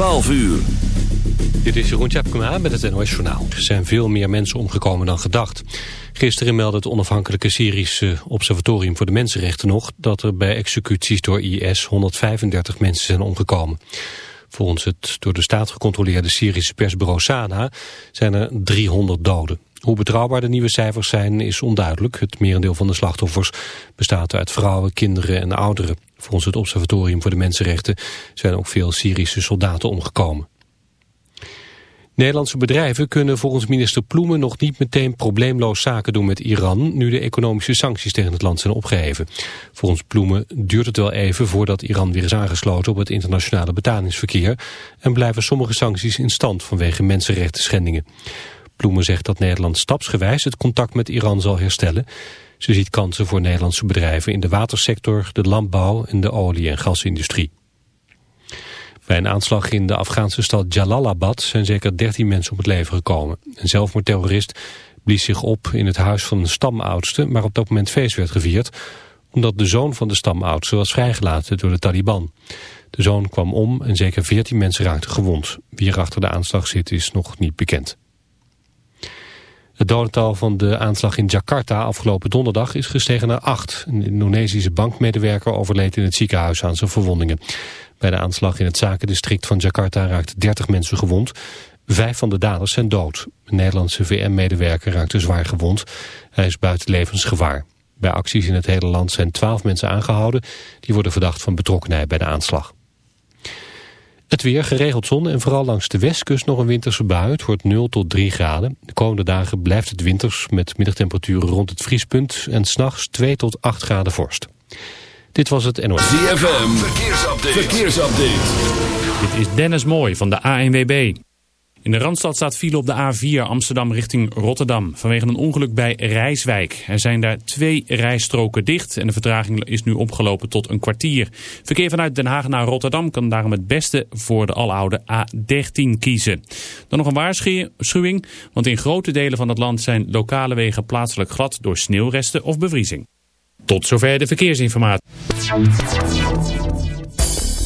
12 uur. Dit is Jeroen Tjepkema met het NOS Journaal. Er zijn veel meer mensen omgekomen dan gedacht. Gisteren meldde het onafhankelijke Syrische Observatorium voor de Mensenrechten nog... dat er bij executies door IS 135 mensen zijn omgekomen. Volgens het door de staat gecontroleerde Syrische persbureau Sana zijn er 300 doden. Hoe betrouwbaar de nieuwe cijfers zijn is onduidelijk. Het merendeel van de slachtoffers bestaat uit vrouwen, kinderen en ouderen. Volgens het Observatorium voor de Mensenrechten zijn ook veel Syrische soldaten omgekomen. Nederlandse bedrijven kunnen volgens minister Ploemen nog niet meteen probleemloos zaken doen met Iran, nu de economische sancties tegen het land zijn opgeheven. Volgens Ploemen duurt het wel even voordat Iran weer is aangesloten op het internationale betalingsverkeer en blijven sommige sancties in stand vanwege mensenrechten schendingen. Ploemen zegt dat Nederland stapsgewijs het contact met Iran zal herstellen. Ze ziet kansen voor Nederlandse bedrijven in de watersector, de landbouw en de olie- en gasindustrie. Bij een aanslag in de Afghaanse stad Jalalabad zijn zeker 13 mensen om het leven gekomen. Een zelfmoordterrorist blies zich op in het huis van een stamoudste, maar op dat moment feest werd gevierd, omdat de zoon van de stamoudste was vrijgelaten door de Taliban. De zoon kwam om en zeker 14 mensen raakten gewond. Wie er achter de aanslag zit is nog niet bekend. Het dodental van de aanslag in Jakarta afgelopen donderdag is gestegen naar acht. Een Indonesische bankmedewerker overleed in het ziekenhuis aan zijn verwondingen. Bij de aanslag in het zakendistrict van Jakarta raakten 30 mensen gewond. Vijf van de daders zijn dood. Een Nederlandse VM-medewerker raakte zwaar gewond. Hij is buiten levensgevaar. Bij acties in het hele land zijn 12 mensen aangehouden. Die worden verdacht van betrokkenheid bij de aanslag. Het weer, geregeld zon en vooral langs de westkust nog een winterse bui. Het wordt 0 tot 3 graden. De komende dagen blijft het winters met middagtemperaturen rond het vriespunt... en s'nachts 2 tot 8 graden vorst. Dit was het NOS. ZFM, verkeersupdate. verkeersupdate. Dit is Dennis Mooi van de ANWB. In de Randstad staat file op de A4 Amsterdam richting Rotterdam. Vanwege een ongeluk bij Rijswijk. Er zijn daar twee rijstroken dicht en de vertraging is nu opgelopen tot een kwartier. Verkeer vanuit Den Haag naar Rotterdam kan daarom het beste voor de aloude A13 kiezen. Dan nog een waarschuwing, want in grote delen van het land zijn lokale wegen plaatselijk glad door sneeuwresten of bevriezing. Tot zover de verkeersinformatie.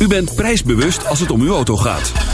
U bent prijsbewust als het om uw auto gaat.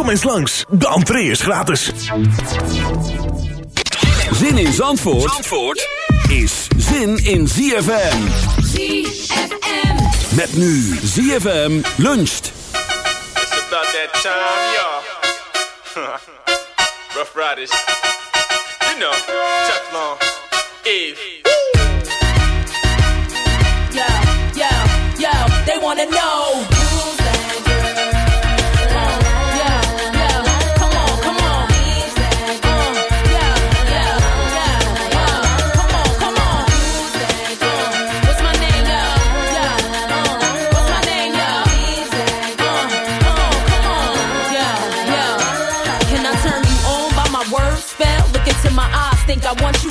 Kom eens langs, de entree is gratis. Zin in Zandvoort, Zandvoort is zin in ZFM. ZFM. Met nu ZFM luncht. It's about that time, y'all. Rough Riders. You know, Teflon, Eve. Yo, yo, yo, they wanna know.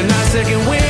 you're not second wind.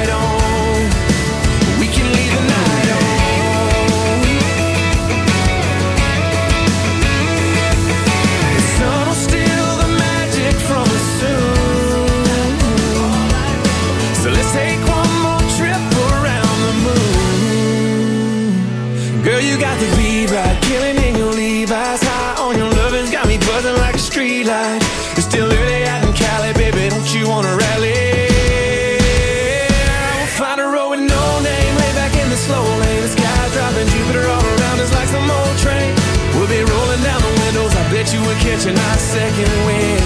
catching our second wind.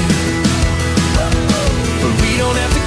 But we don't have to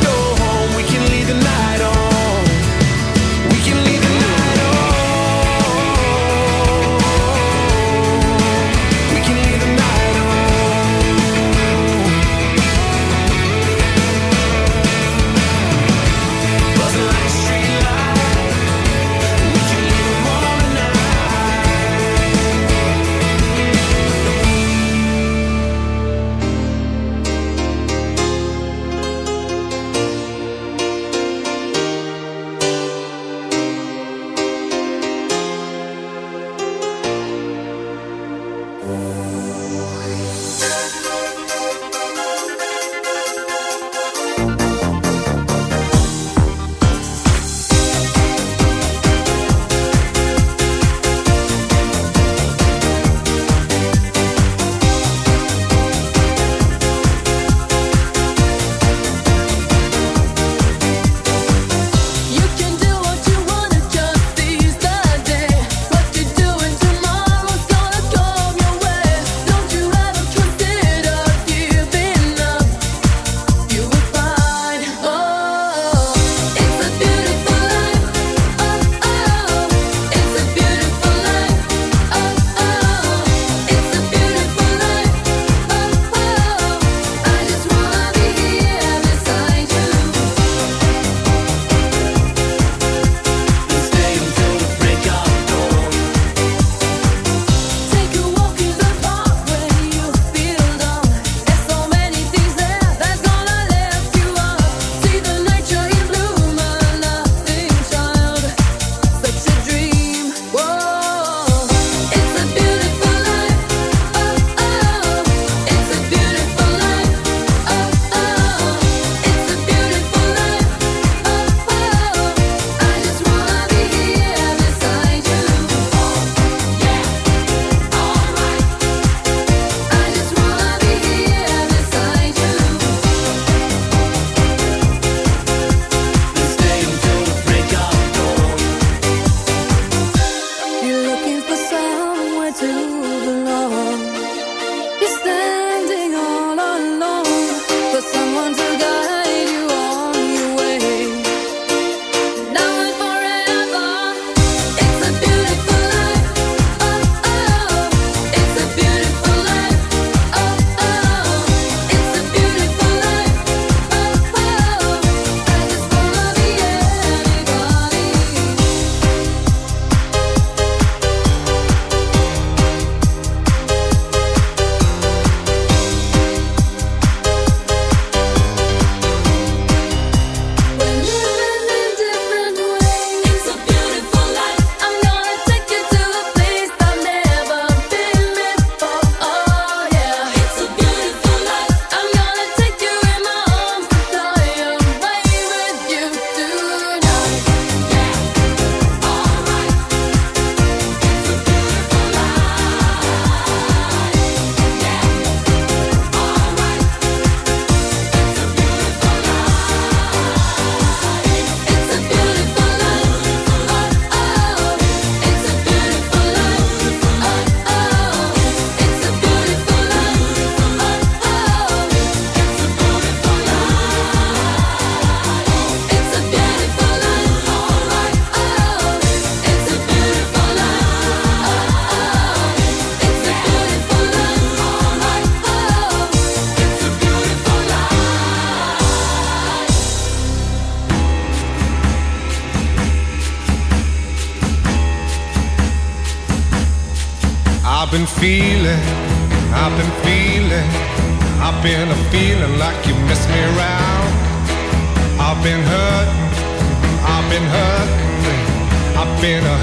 been a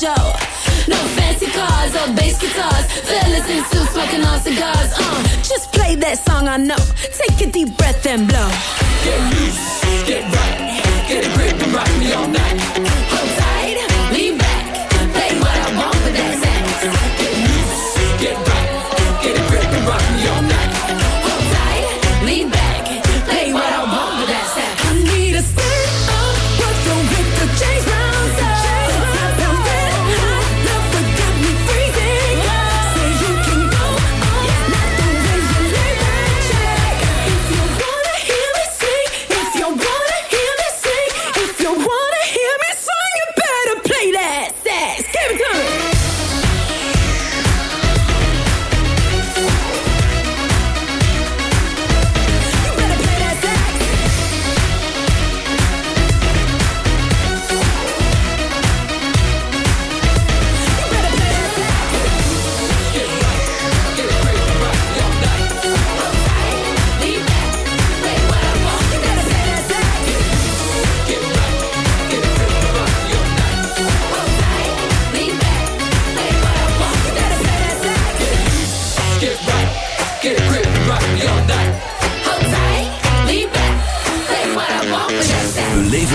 show. No fancy cars or bass guitars. Fellas in suits smoking on cigars. Uh, just play that song I know.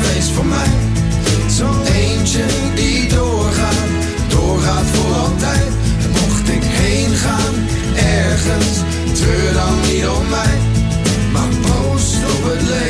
feest voor mij. Zo'n eentje die doorgaat, doorgaat voor altijd. Mocht ik heen gaan, ergens, treur dan niet om mij. Maar proost op het leven